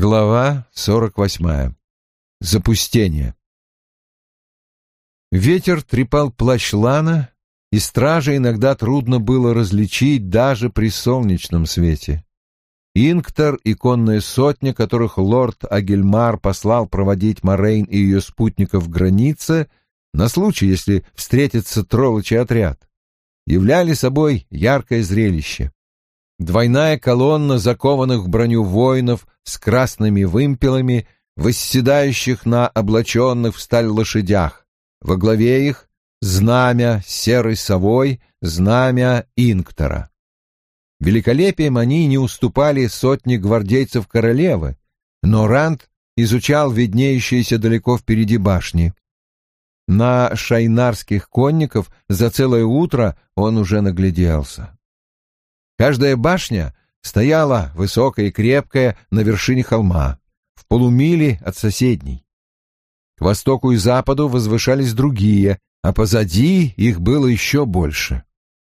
Глава 48. Запустение. Ветер трепал плащ Лана, и стража иногда трудно было различить даже при солнечном свете. Инктор и конная сотня, которых лорд Агельмар послал проводить Морейн и ее спутников границе, на случай, если встретится троллочий отряд, являли собой яркое зрелище. Двойная колонна закованных в броню воинов с красными вымпелами, восседающих на облаченных в сталь лошадях. Во главе их знамя серой совой, знамя Инктора. Великолепием они не уступали сотни гвардейцев королевы, но Ранд изучал виднеющиеся далеко впереди башни. На шайнарских конников за целое утро он уже нагляделся. Каждая башня стояла высокая и крепкая на вершине холма, в полумиле от соседней. К востоку и западу возвышались другие, а позади их было еще больше.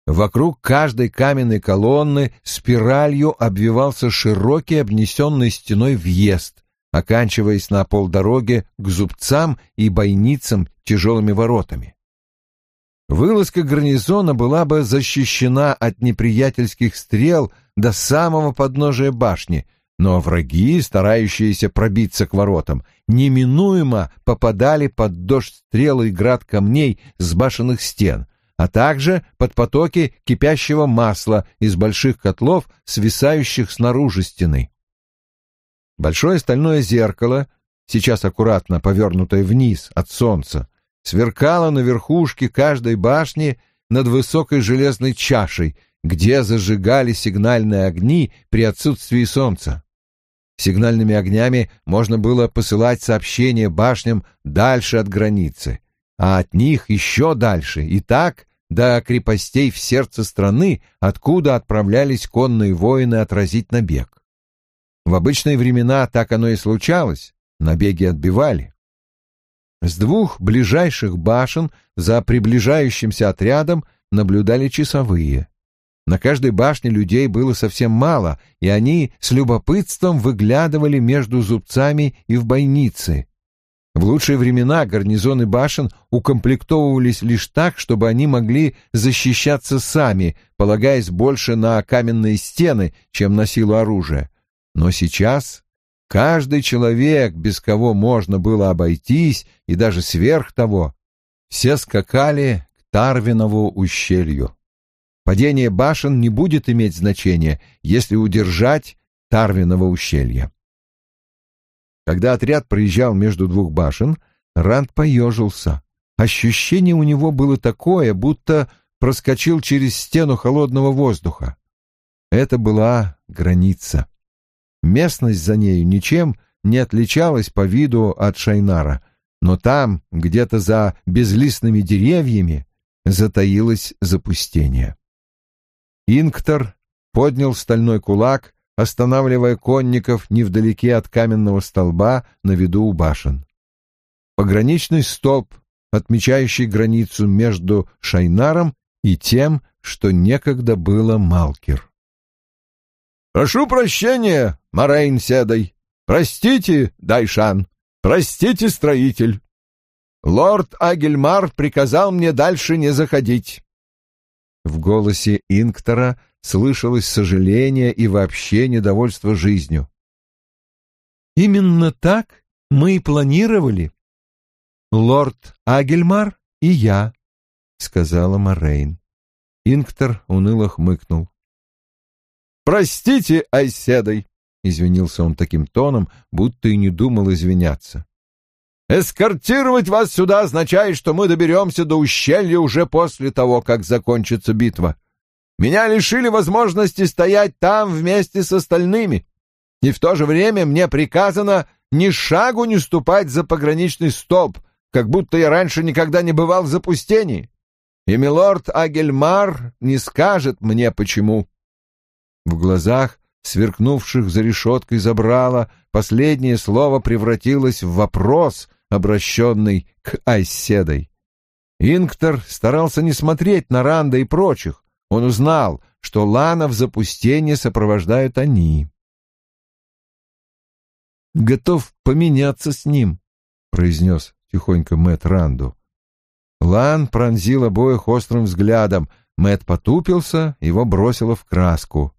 Вокруг каждой каменной колонны спиралью обвивался широкий обнесенный стеной въезд, оканчиваясь на полдороге к зубцам и бойницам тяжелыми воротами. Вылазка гарнизона была бы защищена от неприятельских стрел до самого подножия башни, но враги, старающиеся пробиться к воротам, неминуемо попадали под дождь стрел и град камней с башенных стен, а также под потоки кипящего масла из больших котлов, свисающих снаружи стены. Большое стальное зеркало, сейчас аккуратно повернутое вниз от солнца, сверкала на верхушке каждой башни над высокой железной чашей, где зажигали сигнальные огни при отсутствии солнца. Сигнальными огнями можно было посылать сообщения башням дальше от границы, а от них еще дальше, и так до крепостей в сердце страны, откуда отправлялись конные воины отразить набег. В обычные времена так оно и случалось, набеги отбивали. С двух ближайших башен за приближающимся отрядом наблюдали часовые. На каждой башне людей было совсем мало, и они с любопытством выглядывали между зубцами и в бойницы. В лучшие времена гарнизоны башен укомплектовывались лишь так, чтобы они могли защищаться сами, полагаясь больше на каменные стены, чем на силу оружия. Но сейчас Каждый человек, без кого можно было обойтись, и даже сверх того, все скакали к Тарвинову ущелью. Падение башен не будет иметь значения, если удержать Тарвиново ущелье. Когда отряд проезжал между двух башен, Ранд поежился. Ощущение у него было такое, будто проскочил через стену холодного воздуха. Это была граница. Местность за нею ничем не отличалась по виду от Шайнара, но там, где-то за безлистными деревьями, затаилось запустение. Инктор поднял стальной кулак, останавливая конников невдалеке от каменного столба на виду у башен. Пограничный столб, отмечающий границу между Шайнаром и тем, что некогда было Малкер. «Прошу прощения, Морейн Седой. Простите, Дайшан. Простите, строитель. Лорд Агельмар приказал мне дальше не заходить». В голосе Инктора слышалось сожаление и вообще недовольство жизнью. «Именно так мы и планировали. Лорд Агельмар и я», — сказала Морейн. Инктор уныло хмыкнул. «Простите, Айседой!» — извинился он таким тоном, будто и не думал извиняться. «Эскортировать вас сюда означает, что мы доберемся до ущелья уже после того, как закончится битва. Меня лишили возможности стоять там вместе с остальными, и в то же время мне приказано ни шагу не ступать за пограничный столб, как будто я раньше никогда не бывал в запустении. И милорд Агельмар не скажет мне, почему». В глазах, сверкнувших за решеткой забрала, последнее слово превратилось в вопрос, обращенный к Айседой. Инктор старался не смотреть на Ранда и прочих. Он узнал, что Лана в запустении сопровождают они. готов поменяться с ним, произнес тихонько Мэт Ранду. Лан пронзил обоих острым взглядом. Мэт потупился, его бросило в краску.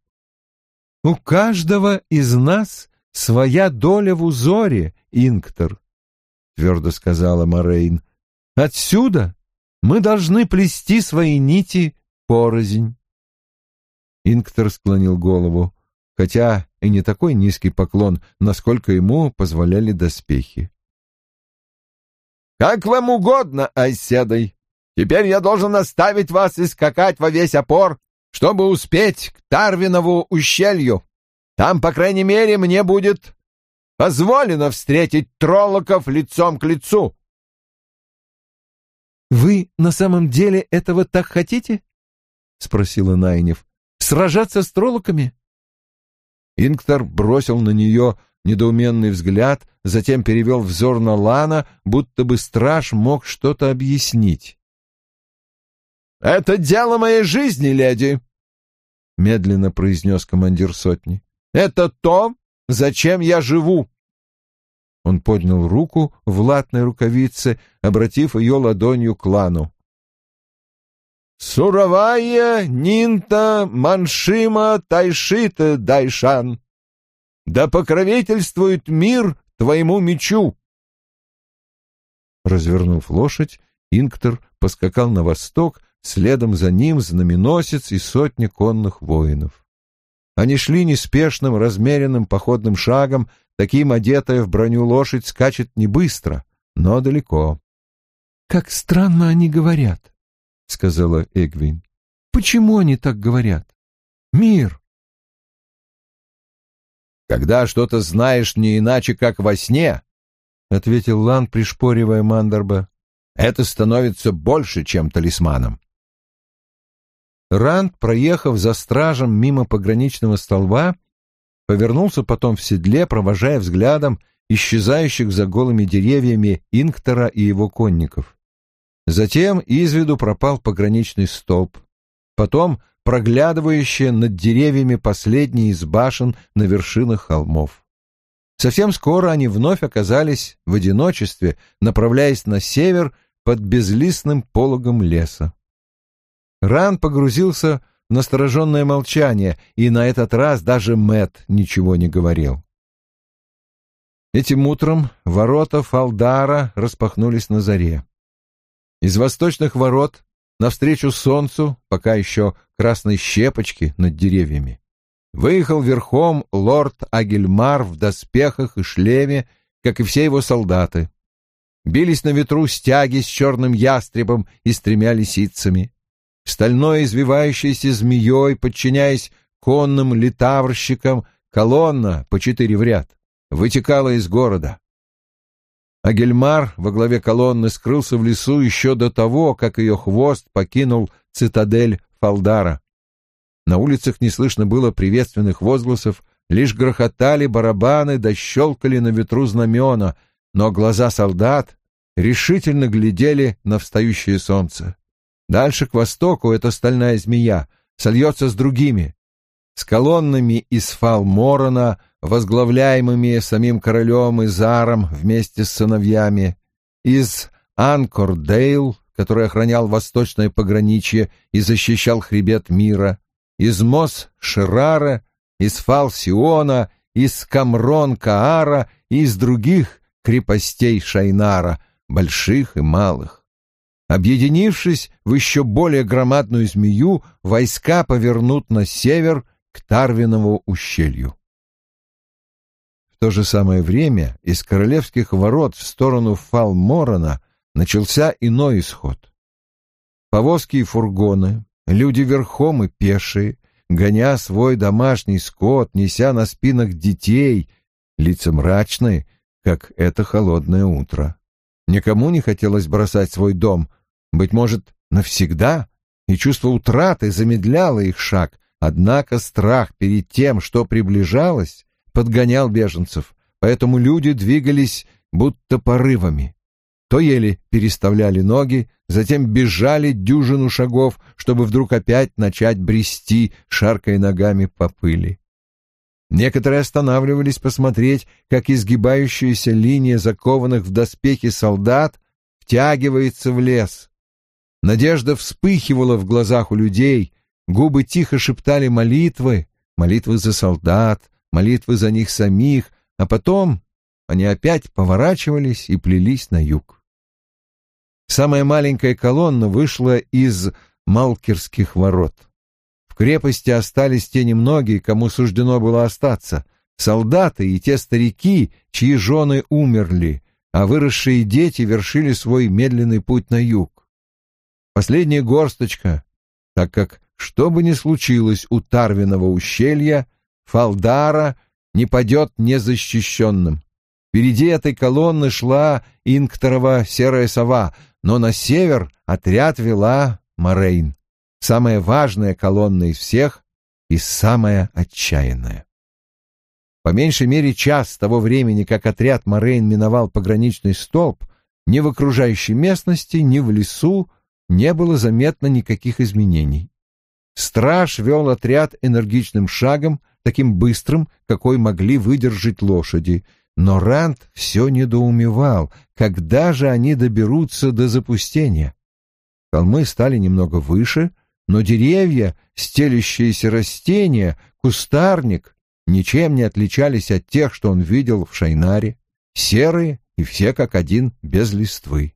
«У каждого из нас своя доля в узоре, Инктор», — твердо сказала Морейн. «Отсюда мы должны плести свои нити порознь». Инктор склонил голову, хотя и не такой низкий поклон, насколько ему позволяли доспехи. «Как вам угодно, Айседой. Теперь я должен оставить вас и скакать во весь опор, чтобы успеть к Тарвинову ущелью. Там, по крайней мере, мне будет позволено встретить троллоков лицом к лицу». «Вы на самом деле этого так хотите?» — спросила Найнев. «Сражаться с троллоками?» Инктор бросил на нее недоуменный взгляд, затем перевел взор на Лана, будто бы страж мог что-то объяснить. «Это дело моей жизни, леди», — медленно произнес командир сотни. «Это то, зачем я живу». Он поднял руку в латной рукавице, обратив ее ладонью к Лану. Суровая Нинта Маншима Тайшита Дайшан. Да покровительствует мир твоему мечу. Развернув лошадь, Инктор поскакал на восток, следом за ним знаменосец и сотни конных воинов. Они шли неспешным, размеренным походным шагом, таким одетая в броню лошадь скачет не быстро, но далеко. «Как странно они говорят», — сказала Эгвин. «Почему они так говорят? Мир!» «Когда что-то знаешь не иначе, как во сне», — ответил Лан, пришпоривая Мандерба, — «это становится больше, чем талисманом». Ранд, проехав за стражем мимо пограничного столба, повернулся потом в седле, провожая взглядом исчезающих за голыми деревьями Инктора и его конников. Затем из виду пропал пограничный столб. Потом проглядывающие над деревьями последние из башен на вершинах холмов. Совсем скоро они вновь оказались в одиночестве, направляясь на север под безлистным пологом леса. Ран погрузился в настороженное молчание, и на этот раз даже Мэт ничего не говорил. Этим утром ворота Фалдара распахнулись на заре. Из восточных ворот навстречу солнцу, пока еще красной щепочки над деревьями, выехал верхом лорд Агельмар в доспехах и шлеме, как и все его солдаты. Бились на ветру стяги с черным ястребом и с тремя лисицами. Стальной извивающейся змеей, подчиняясь конным литаврщикам, колонна по четыре в ряд вытекала из города. А Гельмар во главе колонны скрылся в лесу еще до того, как ее хвост покинул цитадель Фалдара. На улицах не слышно было приветственных возгласов, лишь грохотали барабаны да щелкали на ветру знамена, но глаза солдат решительно глядели на встающее солнце. Дальше к востоку эта стальная змея сольется с другими, с колоннами из Фалморона, возглавляемыми самим королем Изаром вместе с сыновьями, из Анкордейл, который охранял восточное пограничье и защищал хребет мира, из Мос Ширара, из Фалсиона, из Камрон Каара и из других крепостей Шайнара, больших и малых. Объединившись в еще более громадную змею, войска повернут на север к Тарвинову ущелью. В то же самое время из королевских ворот в сторону Фалморона начался иной исход. Повозки и фургоны, люди верхом и пешие, гоня свой домашний скот, неся на спинах детей, лица мрачные, как это холодное утро. Никому не хотелось бросать свой дом, быть может, навсегда, и чувство утраты замедляло их шаг, однако страх перед тем, что приближалось, подгонял беженцев, поэтому люди двигались будто порывами. То еле переставляли ноги, затем бежали дюжину шагов, чтобы вдруг опять начать брести, шаркая ногами по пыли. Некоторые останавливались посмотреть, как изгибающаяся линия закованных в доспехи солдат втягивается в лес. Надежда вспыхивала в глазах у людей, губы тихо шептали молитвы, молитвы за солдат, молитвы за них самих, а потом они опять поворачивались и плелись на юг. Самая маленькая колонна вышла из Малкерских ворот. В крепости остались те немногие, кому суждено было остаться, солдаты и те старики, чьи жены умерли, а выросшие дети вершили свой медленный путь на юг. Последняя горсточка, так как, что бы ни случилось у Тарвиного ущелья, Фалдара не падет незащищенным. Впереди этой колонны шла Инкторова серая сова, но на север отряд вела Морейн, самая важная колонна из всех и самая отчаянная. По меньшей мере час с того времени, как отряд Морейн миновал пограничный столб, ни в окружающей местности, ни в лесу не было заметно никаких изменений. Страж вел отряд энергичным шагом, таким быстрым, какой могли выдержать лошади, но Ранд все недоумевал, когда же они доберутся до запустения. Холмы стали немного выше, но деревья, стелящиеся растения, кустарник ничем не отличались от тех, что он видел в Шайнаре, серые и все как один без листвы.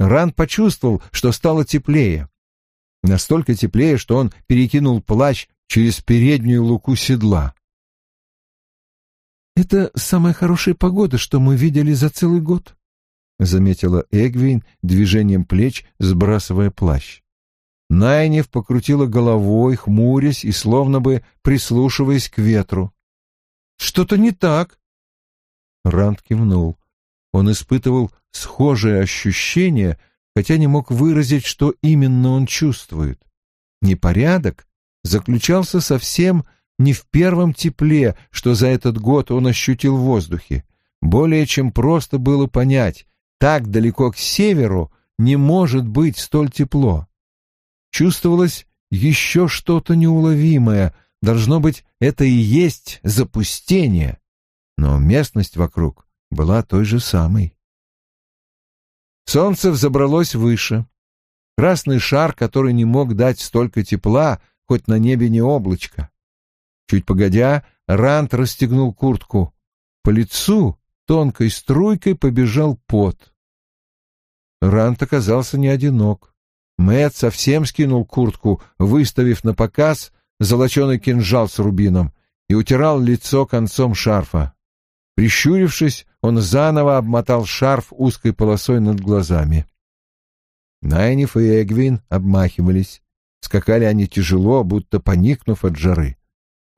Ранд почувствовал, что стало теплее. Настолько теплее, что он перекинул плащ через переднюю луку седла. «Это самая хорошая погода, что мы видели за целый год», — заметила Эгвин движением плеч, сбрасывая плащ. Найнев покрутила головой, хмурясь и словно бы прислушиваясь к ветру. «Что-то не так?» Ранд кивнул. Он испытывал схожее ощущение, хотя не мог выразить, что именно он чувствует. Непорядок заключался совсем не в первом тепле, что за этот год он ощутил в воздухе. Более чем просто было понять, так далеко к северу не может быть столь тепло. Чувствовалось еще что-то неуловимое, должно быть, это и есть запустение, но местность вокруг была той же самой. Солнце взобралось выше. Красный шар, который не мог дать столько тепла, хоть на небе не облачко. Чуть погодя, Рант расстегнул куртку. По лицу тонкой струйкой побежал пот. Рант оказался не одинок. Мэт совсем скинул куртку, выставив на показ золоченый кинжал с рубином, и утирал лицо концом шарфа. Прищурившись, он заново обмотал шарф узкой полосой над глазами. Найниф и Эгвин обмахивались. Скакали они тяжело, будто поникнув от жары.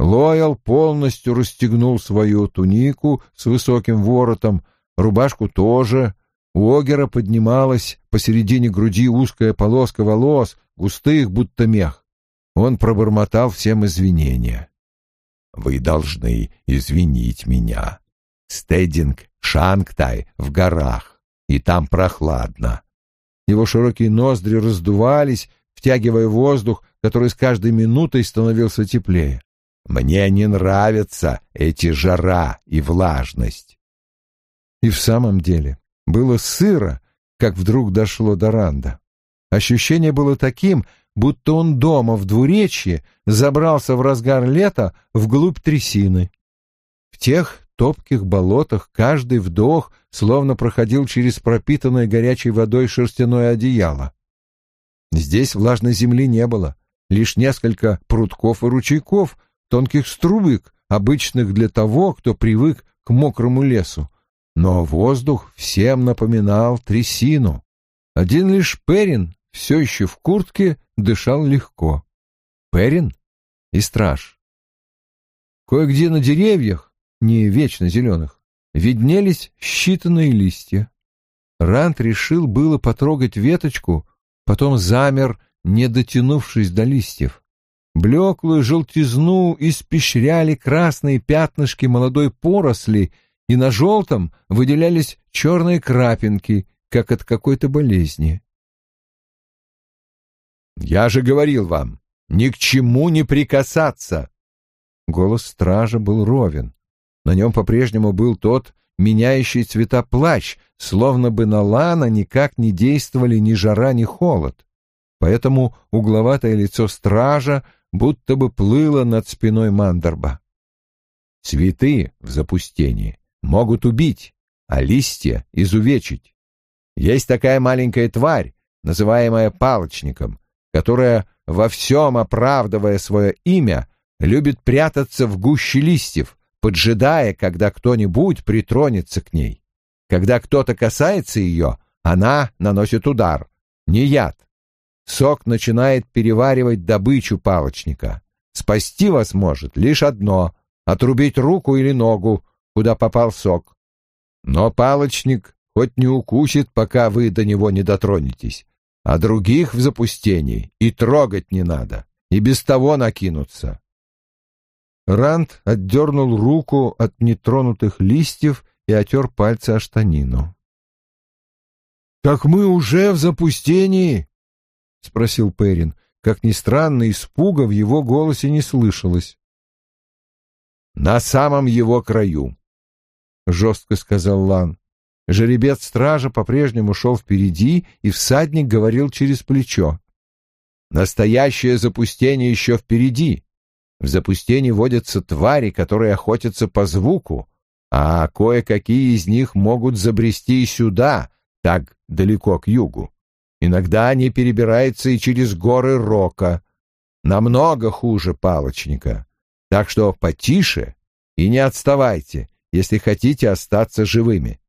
Лоял полностью расстегнул свою тунику с высоким воротом, рубашку тоже. У Огера поднималась посередине груди узкая полоска волос, густых, будто мех. Он пробормотал всем извинения. «Вы должны извинить меня. Стединг, Шангтай в горах, и там прохладно». Его широкие ноздри раздувались, втягивая воздух, который с каждой минутой становился теплее. Мне не нравятся эти жара и влажность. И в самом деле было сыро, как вдруг дошло до Ранда. Ощущение было таким, будто он дома в двуречье забрался в разгар лета вглубь трясины. В тех топких болотах каждый вдох словно проходил через пропитанное горячей водой шерстяное одеяло. Здесь влажной земли не было, лишь несколько прутков и ручейков — тонких струбок, обычных для того, кто привык к мокрому лесу. Но воздух всем напоминал трясину. Один лишь Перин, все еще в куртке, дышал легко. Перин и страж. Кое-где на деревьях, не вечно зеленых, виднелись считанные листья. Рант решил было потрогать веточку, потом замер, не дотянувшись до листьев. Блеклую желтизну испещряли красные пятнышки молодой поросли, и на желтом выделялись черные крапинки, как от какой-то болезни. «Я же говорил вам, ни к чему не прикасаться!» голос стража был ровен. На нем по-прежнему был тот меняющий цвета плащ, словно бы на Лана никак не действовали ни жара, ни холод. Поэтому угловатое лицо стража будто бы плыло над спиной Мандерба. Цветы в запустении могут убить, а листья — изувечить. Есть такая маленькая тварь, называемая палочником, которая, во всем оправдывая свое имя, любит прятаться в гуще листьев, поджидая, когда кто-нибудь притронется к ней. Когда кто-то касается ее, она наносит удар, не яд. Сок начинает переваривать добычу палочника. Спасти вас может лишь одно — отрубить руку или ногу, куда попал сок. Но палочник хоть не укусит, пока вы до него не дотронетесь, а других в запустении и трогать не надо, и без того накинуться. Ранд отдернул руку от нетронутых листьев и отер пальцы о штанину. «Так мы уже в запустении?» — спросил Перин. Как ни странно, испуга в его голосе не слышалось. «На самом его краю», — жестко сказал Лан. Жеребец стража по-прежнему шел впереди, и всадник говорил через плечо. «Настоящее запустение еще впереди. В запустении водятся твари, которые охотятся по звуку, а кое-какие из них могут забрести сюда, так далеко к югу. Иногда они перебираются и через горы Рока. Намного хуже палочника. Так что потише и не отставайте, если хотите остаться живыми.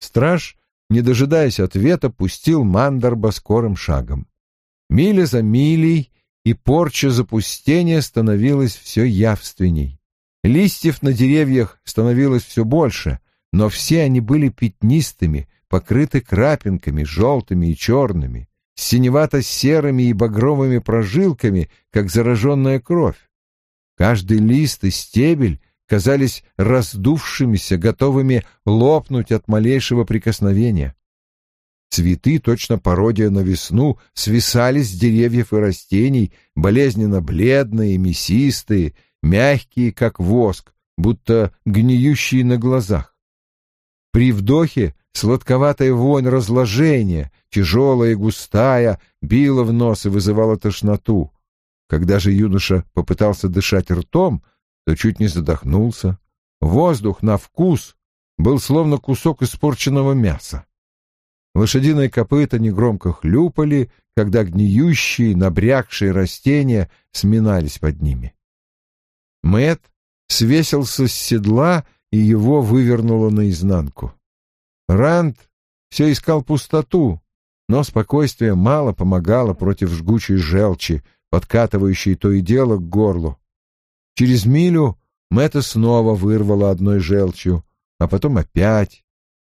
Страж, не дожидаясь ответа, пустил Мандарба скорым шагом. Миля за милей, и порча запустения становилась все явственней. Листьев на деревьях становилось все больше, но все они были пятнистыми, покрыты крапинками, желтыми и черными, синевато-серыми и багровыми прожилками, как зараженная кровь. Каждый лист и стебель казались раздувшимися, готовыми лопнуть от малейшего прикосновения. Цветы, точно пародия на весну, свисали с деревьев и растений, болезненно бледные, мясистые, мягкие, как воск, будто гниющие на глазах. При вдохе сладковатая вонь разложения, тяжелая и густая, била в нос и вызывала тошноту. Когда же юноша попытался дышать ртом, то чуть не задохнулся. Воздух на вкус был словно кусок испорченного мяса. Лошадиные копыта негромко хлюпали, когда гниющие, набрякшие растения сминались под ними. Мэт свесился с седла, и его вывернуло наизнанку. Ранд все искал пустоту, но спокойствие мало помогало против жгучей желчи, подкатывающей то и дело к горлу. Через милю Мэтта снова вырвала одной желчью, а потом опять.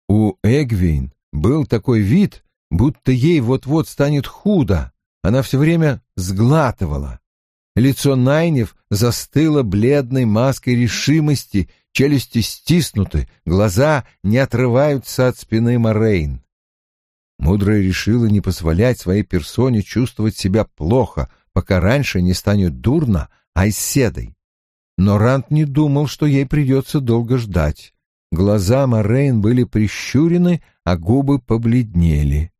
У Эгвин был такой вид, будто ей вот-вот станет худо. Она все время сглатывала. Лицо Найнев застыло бледной маской решимости, челюсти стиснуты, глаза не отрываются от спины Морейн. Мудрая решила не позволять своей персоне чувствовать себя плохо, пока раньше не станет дурно, а седой. Но Рант не думал, что ей придется долго ждать. Глаза Морейн были прищурены, а губы побледнели.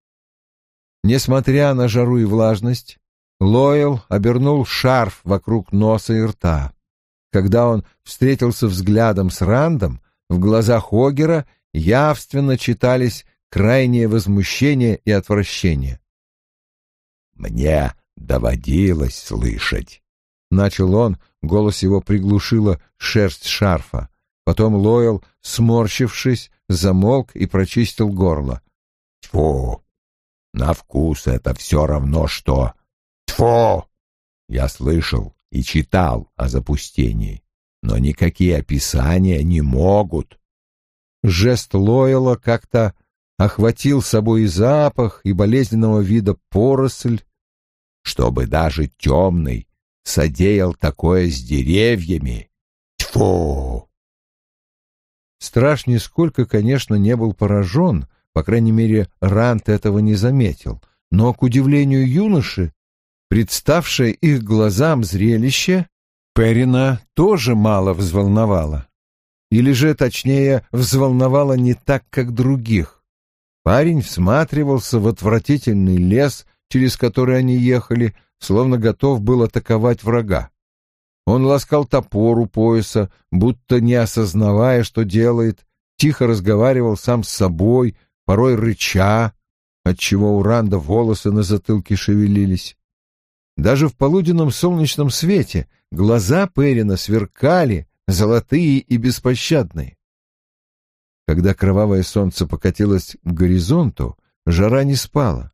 Несмотря на жару и влажность, Лойл обернул шарф вокруг носа и рта. Когда он встретился взглядом с Рандом, в глазах Огера явственно читались крайнее возмущение и отвращение. «Мне доводилось слышать», — начал он, голос его приглушила шерсть шарфа. Потом Лойл, сморщившись, замолк и прочистил горло. «Тьфу! На вкус это все равно что... Тьфу! Я слышал и читал о запустении, но никакие описания не могут». Жест Лойла как-то охватил собой и запах, и болезненного вида поросль, чтобы даже темный содеял такое с деревьями. Тьфу! Страж нисколько, конечно, не был поражен, по крайней мере, Рант этого не заметил, но, к удивлению юноши, представшее их глазам зрелище Перина тоже мало взволновала. Или же, точнее, взволновала не так, как других. Парень всматривался в отвратительный лес, через который они ехали, словно готов был атаковать врага. Он ласкал топор у пояса, будто не осознавая, что делает, тихо разговаривал сам с собой, порой рыча, отчего у Ранда волосы на затылке шевелились. Даже в полуденном солнечном свете глаза Перина сверкали, золотые и беспощадные. Когда кровавое солнце покатилось к горизонту, жара не спала.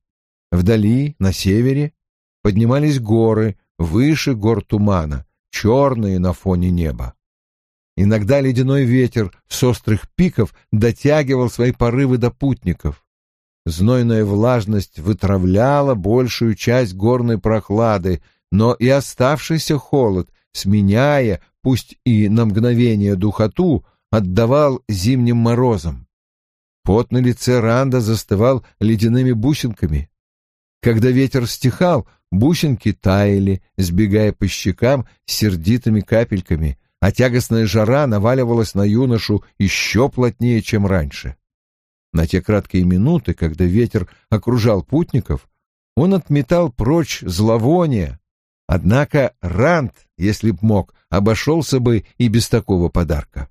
Вдали, на севере, поднимались горы, выше гор тумана, черные на фоне неба. Иногда ледяной ветер с острых пиков дотягивал свои порывы до путников. Знойная влажность вытравляла большую часть горной прохлады, но и оставшийся холод, сменяя, пусть и на мгновение духоту, отдавал зимним морозом. Пот на лице Ранда застывал ледяными бусинками. Когда ветер стихал, бусинки таяли, сбегая по щекам сердитыми капельками, а тягостная жара наваливалась на юношу еще плотнее, чем раньше. На те краткие минуты, когда ветер окружал путников, он отметал прочь зловоние, однако Ранд, если б мог, обошелся бы и без такого подарка.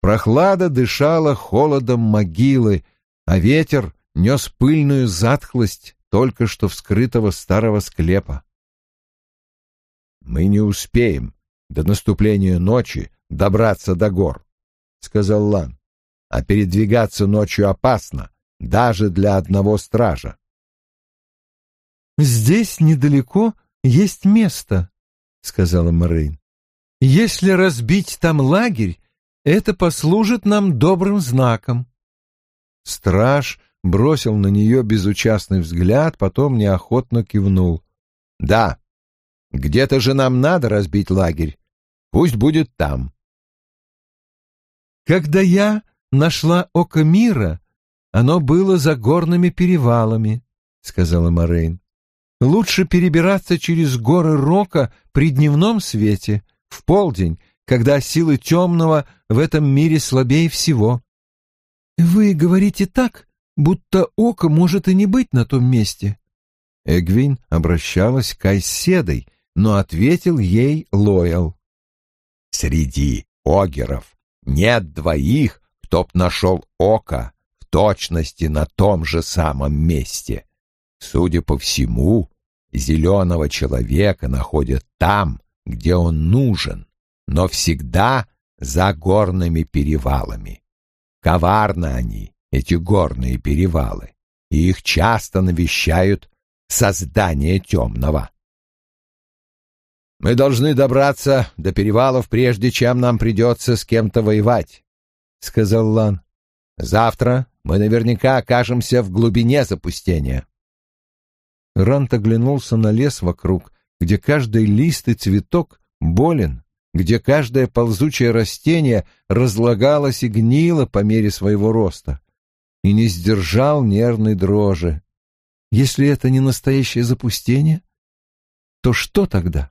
Прохлада дышала холодом могилы, а ветер нес пыльную затхлость только что вскрытого старого склепа. «Мы не успеем до наступления ночи добраться до гор», — сказал Лан а передвигаться ночью опасно, даже для одного стража. «Здесь недалеко есть место», — сказала Морейн. «Если разбить там лагерь, это послужит нам добрым знаком». Страж бросил на нее безучастный взгляд, потом неохотно кивнул. «Да, где-то же нам надо разбить лагерь. Пусть будет там». «Когда я нашла око мира, оно было за горными перевалами, — сказала Морейн. Лучше перебираться через горы Рока при дневном свете, в полдень, когда силы темного в этом мире слабее всего. Вы говорите так, будто око может и не быть на том месте. Эгвин обращалась к Айседой, но ответил ей Лоял. «Среди огеров нет двоих, чтоб нашел око в точности на том же самом месте. Судя по всему, зеленого человека находят там, где он нужен, но всегда за горными перевалами. Коварны они, эти горные перевалы, и их часто навещают создание темного. Мы должны добраться до перевалов, прежде чем нам придется с кем-то воевать. — сказал Лан. «Завтра мы наверняка окажемся в глубине запустения». Рант оглянулся на лес вокруг, где каждый лист и цветок болен, где каждое ползучее растение разлагалось и гнило по мере своего роста, и не сдержал нервной дрожи. Если это не настоящее запустение, то что тогда?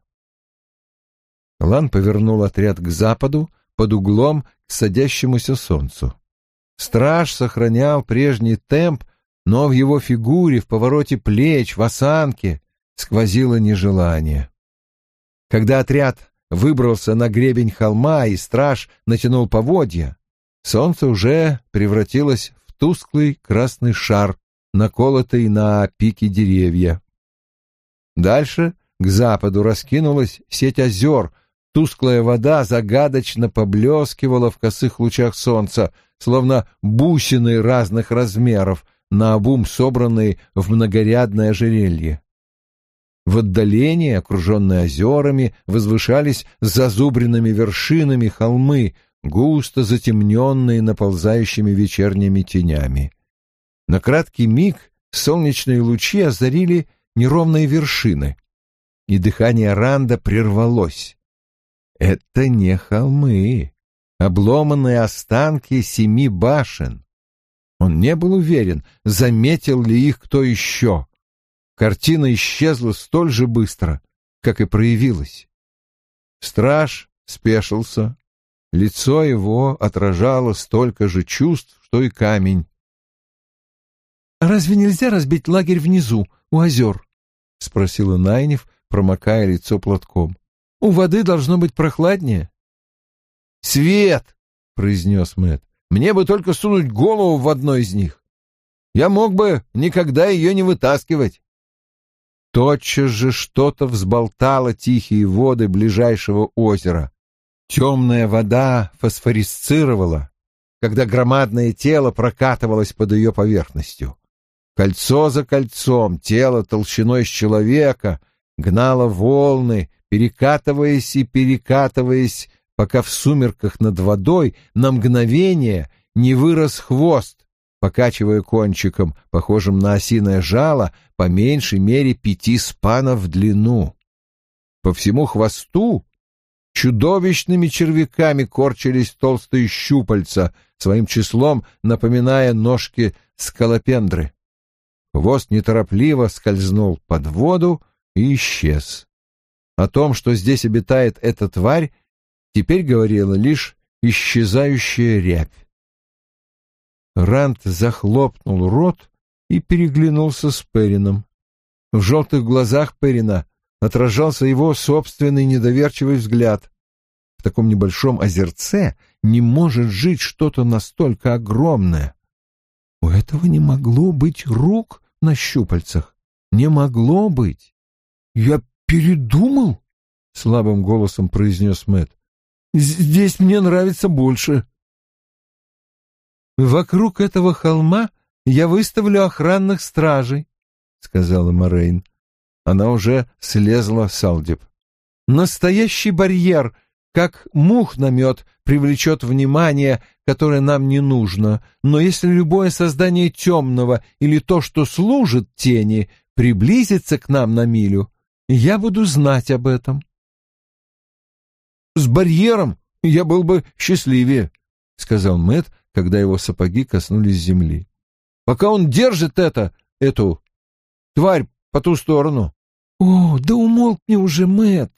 Лан повернул отряд к западу, под углом к садящемуся солнцу. Страж сохранял прежний темп, но в его фигуре, в повороте плеч, в осанке сквозило нежелание. Когда отряд выбрался на гребень холма и страж натянул поводья, солнце уже превратилось тусклый красный шар, наколотый на пике деревья. Дальше к западу раскинулась сеть озер, Тусклая вода загадочно поблескивала в косых лучах солнца, словно бусины разных размеров, наобум собранные в многорядное ожерелье. В отдалении, окруженные озерами, возвышались зазубренными вершинами холмы, густо затемненные наползающими вечерними тенями. На краткий миг солнечные лучи озарили неровные вершины, и дыхание Ранда прервалось. Это не холмы, обломанные останки семи башен. Он не был уверен, заметил ли их кто еще. Картина исчезла столь же быстро, как и проявилась. Страж спешился. Лицо его отражало столько же чувств, что и камень. «Разве нельзя разбить лагерь внизу, у озер?» — спросила Найнев, промокая лицо платком. «У воды должно быть прохладнее». «Свет!» — произнес Мэт. «Мне бы только сунуть голову в одно из них. Я мог бы никогда ее не вытаскивать». Тотчас же что-то взболтало тихие воды ближайшего озера. Темная вода фосфорисцировала, когда громадное тело прокатывалось под ее поверхностью. Кольцо за кольцом тело толщиной с человека гнало волны, перекатываясь и перекатываясь, пока в сумерках над водой на мгновение не вырос хвост, покачивая кончиком, похожим на осиное жало, по меньшей мере пяти спанов в длину. По всему хвосту чудовищными червяками корчились толстые щупальца, своим числом напоминая ножки скалопендры. Хвост неторопливо скользнул под воду и исчез. О том, что здесь обитает эта тварь, теперь говорила лишь исчезающая рябь. Рант захлопнул рот и переглянулся с Перином. В желтых глазах Перина отражался его собственный недоверчивый взгляд. В таком небольшом озерце не может жить что-то настолько огромное. У этого не могло быть рук на щупальцах. Не могло быть. Я передумал, слабым голосом произнес Мэт. Здесь мне нравится больше. Вокруг этого холма я выставлю охранных стражей, сказала Морейн. Она уже слезла с Алдеб. Настоящий барьер, как мух на мед, привлечет внимание, которое нам не нужно, но если любое создание темного или то, что служит тени, приблизится к нам на милю, я буду знать об этом. «С барьером я был бы счастливее», — сказал Мэт, когда его сапоги коснулись земли. «Пока он держит это, эту тварь по ту сторону». «О, да умолкни уже, Мэт!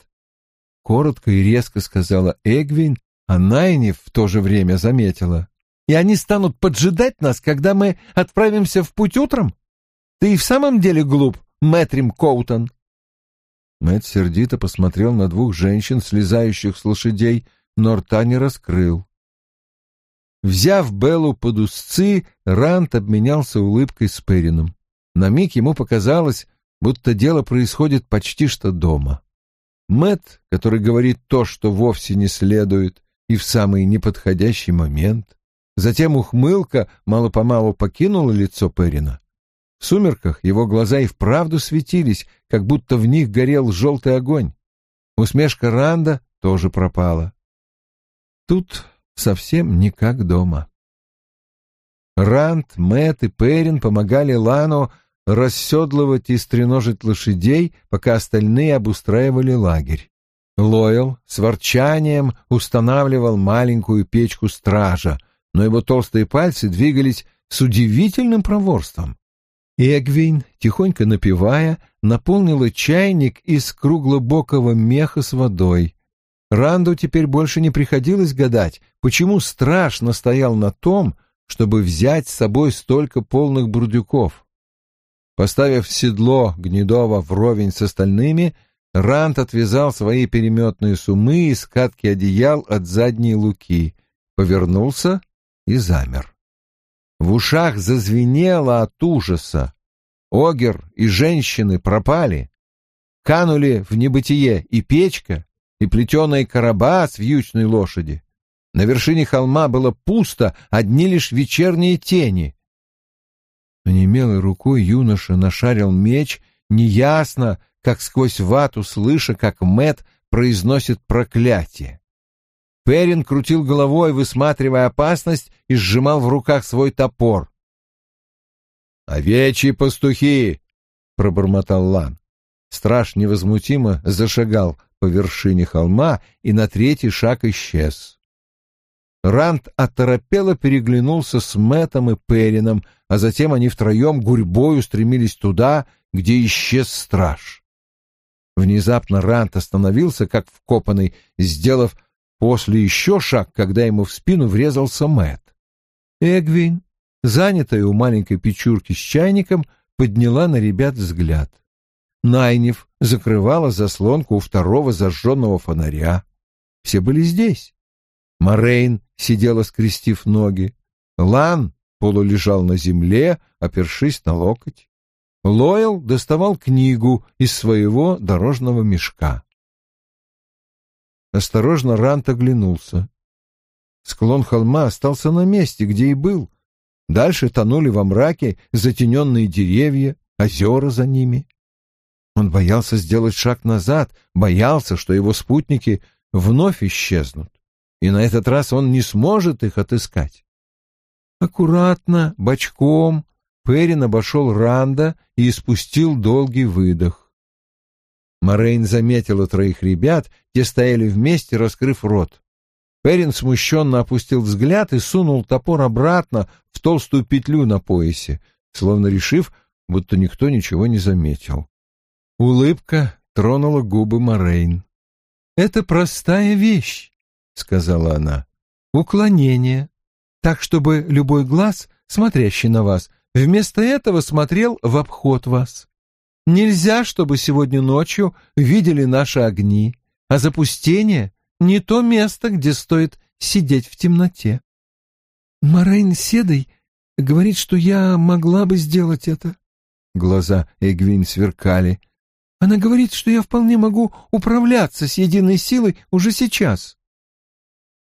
коротко и резко сказала Эгвин, а Найниф в то же время заметила. «И они станут поджидать нас, когда мы отправимся в путь утром? Ты и в самом деле глуп, Мэтрим Коутон?» Мэт сердито посмотрел на двух женщин, слезающих с лошадей, но рта не раскрыл. Взяв Беллу под узцы, Рант обменялся улыбкой с Перином. На миг ему показалось, будто дело происходит почти что дома. Мэт, который говорит то, что вовсе не следует, и в самый неподходящий момент. Затем ухмылка мало-помалу покинула лицо Перина. В сумерках его глаза и вправду светились, как будто в них горел желтый огонь. Усмешка Ранда тоже пропала. Тут совсем не как дома. Ранд, Мэт и Перин помогали Лану расседлывать и стреножить лошадей, пока остальные обустраивали лагерь. Лойл с ворчанием устанавливал маленькую печку стража, но его толстые пальцы двигались с удивительным проворством. Эгвин, тихонько напевая, наполнила чайник из круглобокого меха с водой. Ранду теперь больше не приходилось гадать, почему страж настоял на том, чтобы взять с собой столько полных бурдюков. Поставив седло Гнедова вровень с остальными, Рант отвязал свои переметные сумы и скатки одеял от задней луки, повернулся и замер. В ушах зазвенело от ужаса. Огер и женщины пропали. Канули в небытие и печка, и плетеная короба с вьючной лошади. На вершине холма было пусто, одни лишь вечерние тени. Онемелой рукой юноша нашарил меч, неясно, как сквозь вату, слыша, как Мэт произносит проклятие. Перин крутил головой, высматривая опасность, и сжимал в руках свой топор. «Овечьи пастухи!» — пробормотал Лан. Страж невозмутимо зашагал по вершине холма и на третий шаг исчез. Ранд оторопело переглянулся с Мэтом и Перином, а затем они втроем гурьбой устремились туда, где исчез страж. Внезапно Рант остановился, как вкопанный, сделав после еще шаг, когда ему в спину врезался Мэт. Эгвин, занятая у маленькой печурки с чайником, подняла на ребят взгляд. Найнев закрывала заслонку у второго зажженного фонаря. Все были здесь. Морейн сидела, скрестив ноги. Лан полулежал на земле, опершись на локоть. Лойл доставал книгу из своего дорожного мешка. Осторожно Рант оглянулся. Склон холма остался на месте, где и был. Дальше тонули во мраке затененные деревья, озера за ними. Он боялся сделать шаг назад, боялся, что его спутники вновь исчезнут, и на этот раз он не сможет их отыскать. Аккуратно, бочком, Перин обошел Ранда и испустил долгий выдох. Морейн заметила троих ребят, те стояли вместе, раскрыв рот. Перин смущенно опустил взгляд и сунул топор обратно в толстую петлю на поясе, словно решив, будто никто ничего не заметил. Улыбка тронула губы Морейн. «Это простая вещь», — сказала она. «Уклонение. Так, чтобы любой глаз, смотрящий на вас, вместо этого смотрел в обход вас. Нельзя, чтобы сегодня ночью видели наши огни, а запустение — не то место, где стоит сидеть в темноте. Морейн Седой говорит, что я могла бы сделать это. Глаза Эгвин сверкали. Она говорит, что я вполне могу управляться с единой силой уже сейчас.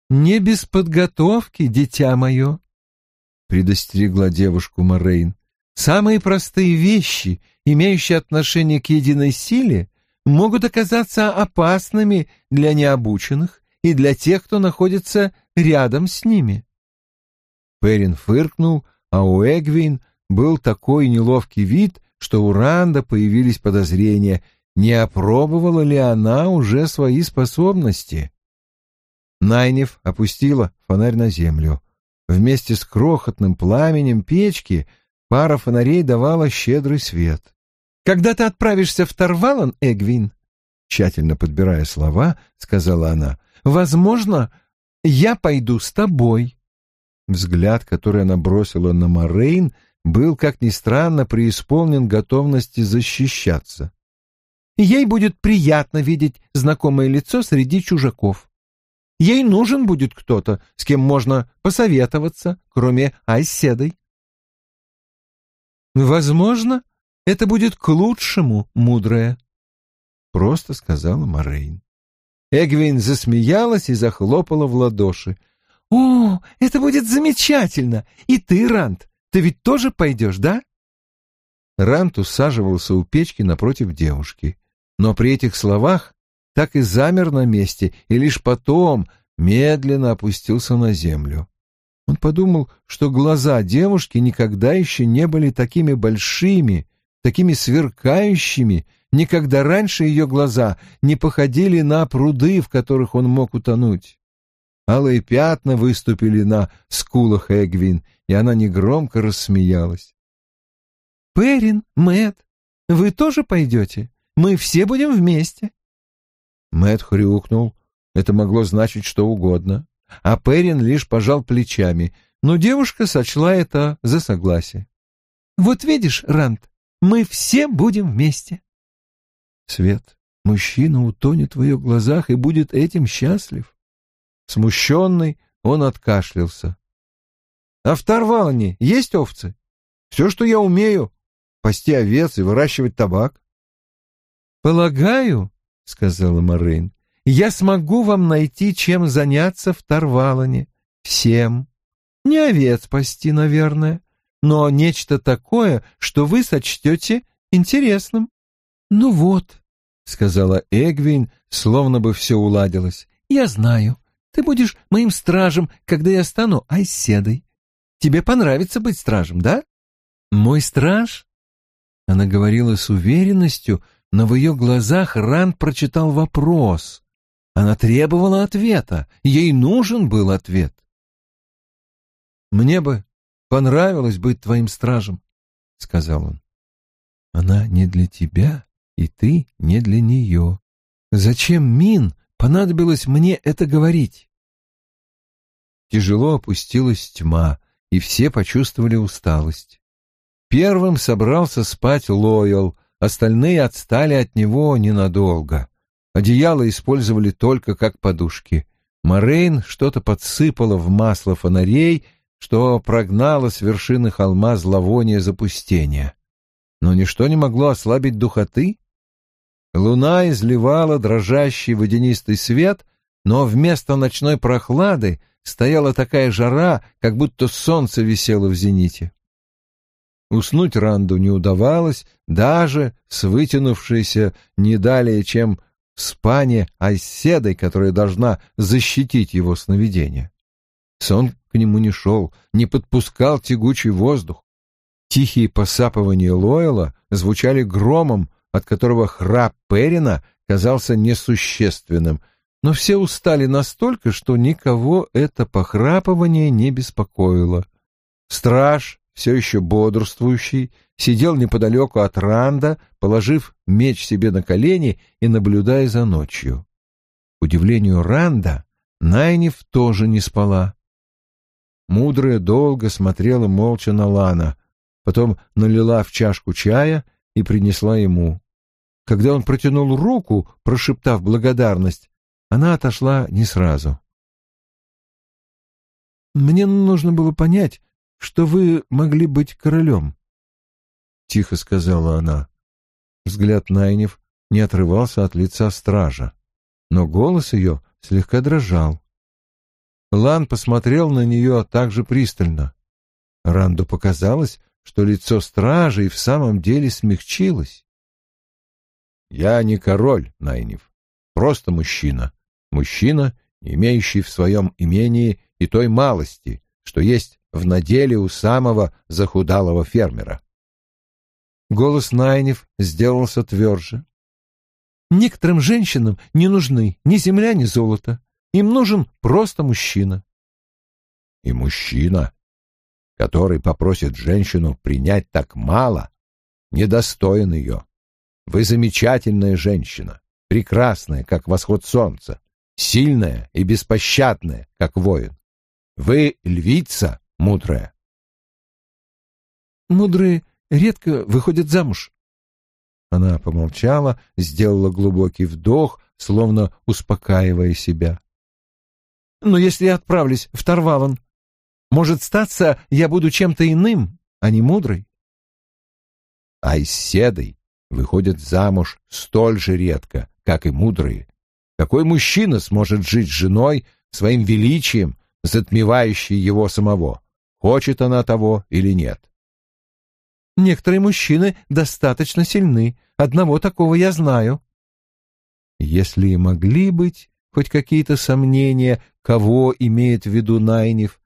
Не без подготовки, дитя мое, — предостерегла девушку Морейн. Самые простые вещи, имеющие отношение к единой силе, могут оказаться опасными для необученных и для тех, кто находится рядом с ними. Перин фыркнул, а у Эгвин был такой неловкий вид, что у Ранда появились подозрения, не опробовала ли она уже свои способности. Найнев опустила фонарь на землю. Вместе с крохотным пламенем печки пара фонарей давала щедрый свет. «Когда ты отправишься в Тарвалан, Эгвин?» Тщательно подбирая слова, сказала она. «Возможно, я пойду с тобой». Взгляд, который она бросила на Морейн, был, как ни странно, преисполнен готовности защищаться. Ей будет приятно видеть знакомое лицо среди чужаков. Ей нужен будет кто-то, с кем можно посоветоваться, кроме Айседой. «Возможно, это будет к лучшему, мудрая», — просто сказала Морейн. Эгвин засмеялась и захлопала в ладоши. «О, это будет замечательно! И ты, Рант, ты ведь тоже пойдешь, да?» Рант усаживался у печки напротив девушки, но при этих словах так и замер на месте и лишь потом медленно опустился на землю. Он подумал, что глаза девушки никогда еще не были такими большими, такими сверкающими, никогда раньше ее глаза не походили на пруды, в которых он мог утонуть. Алые пятна выступили на скулах Эгвин, и она негромко рассмеялась. «Перин, Мэтт, вы тоже пойдете? Мы все будем вместе». Мэтт хрюкнул. Это могло значить что угодно. А Перин лишь пожал плечами, но девушка сочла это за согласие. «Вот видишь, Рант, мы все будем вместе». Свет, мужчина утонет в ее глазах и будет этим счастлив. Смущенный, он откашлялся. «А в Тарвалане есть овцы? Все, что я умею — пасти овец и выращивать табак». «Полагаю, — сказала Морейн, — я смогу вам найти, чем заняться в Тарвалане. Всем. Не овец пасти, наверное, но нечто такое, что вы сочтете интересным». «Ну вот», — сказала Эгвин, словно бы все уладилось, — «я знаю». Ты будешь моим стражем, когда я стану Айседой. Тебе понравится быть стражем, да? Мой страж? Она говорила с уверенностью, но в ее глазах Ран прочитал вопрос. Она требовала ответа, ей нужен был ответ. «Мне бы понравилось быть твоим стражем», — сказал он. «Она не для тебя», и ты не для нее. Зачем, Мин, понадобилось мне это говорить?» Тяжело опустилась тьма, и все почувствовали усталость. Первым собрался спать Лоял, остальные отстали от него ненадолго. Одеяло использовали только как подушки. Морейн что-то подсыпала в масло фонарей, что прогнало с вершины холма зловоние запустения. Но ничто не могло ослабить духоты. Луна изливала дрожащий водянистый свет, но вместо ночной прохлады стояла такая жара, как будто солнце висело в зените. Уснуть Ранду не удавалось, даже с вытянувшейся не далее, чем в спане оседой, которая должна защитить его сновидение. Сон к нему не шел, не подпускал тягучий воздух. Тихие посапывания Лойла звучали громом, от которого храп Перина казался несущественным, но все устали настолько, что никого это похрапывание не беспокоило. Страж все еще бодрствующий, сидел неподалеку от Ранда, положив меч себе на колени и наблюдая за ночью. К удивлению Ранда, Найниф тоже не спала. Мудрая долго смотрела молча на Лана, потом налила в чашку чая и принесла ему. Когда он протянул руку, прошептав благодарность, она отошла не сразу. «Мне нужно было понять, что вы могли быть королем», — тихо сказала она. Взгляд Найнев не отрывался от лица стража, но голос ее слегка дрожал. Лан посмотрел на нее также пристально. Ранду показалось, что лицо стража и в самом деле смягчилось. «Я не король, Найнев, просто мужчина. Мужчина, имеющий в своем имении и той малости, что есть в наделе у самого захудалого фермера. Голос Найнев сделался тверже. Некоторым женщинам не нужны ни земля, ни золото. Им нужен просто мужчина. И мужчина, который попросит женщину принять так мало, недостоин ее. Вы замечательная женщина, прекрасная, как восход солнца, сильная и беспощадная, как воин. Вы львица, мудрая. Мудрые редко выходят замуж. Она помолчала, сделала глубокий вдох, словно успокаивая себя. Но если я отправлюсь в Тарвалан, может статься, я буду чем-то иным, а не мудрой. А из седой выходят замуж столь же редко, как и мудрые. Какой мужчина сможет жить с женой своим величием, затмевающей его самого? Хочет она того или нет. Некоторые мужчины достаточно сильны. Одного такого я знаю. Если и могли быть хоть какие-то сомнения, кого имеет в виду Найнев,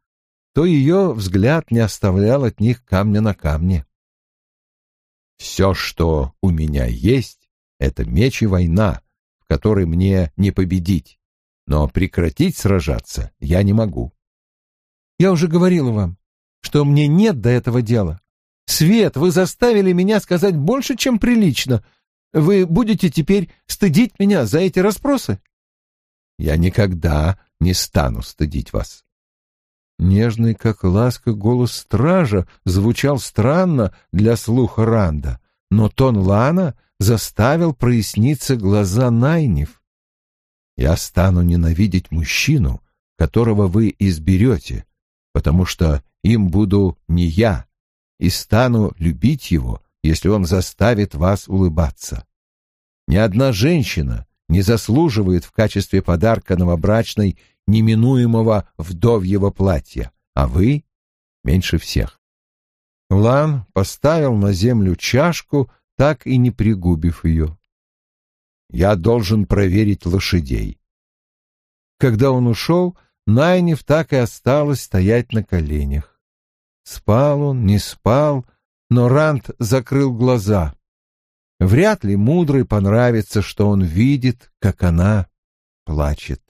то ее взгляд не оставлял от них камня на камне. «Все, что у меня есть, — это меч и война, в которой мне не победить, но прекратить сражаться я не могу». «Я уже говорила вам, что мне нет до этого дела. Свет, вы заставили меня сказать больше, чем прилично. Вы будете теперь стыдить меня за эти расспросы? Я никогда не стану стыдить вас. Нежный, как ласка, голос стража звучал странно для слуха Ранда, но тон Лана заставил проясниться глаза Найнев. Я стану ненавидеть мужчину, которого вы изберете, потому что им буду не я, и стану любить его, если он заставит вас улыбаться. Ни одна женщина не заслуживает в качестве подарка новобрачной неминуемого вдовьего платья, а вы меньше всех. Лан поставил на землю чашку, так и не пригубив ее. «Я должен проверить лошадей». Когда он ушел, Найнев так и осталась стоять на коленях. Спал он, не спал, но Ранд закрыл глаза. Вряд ли мудрый понравится, что он видит, как она плачет.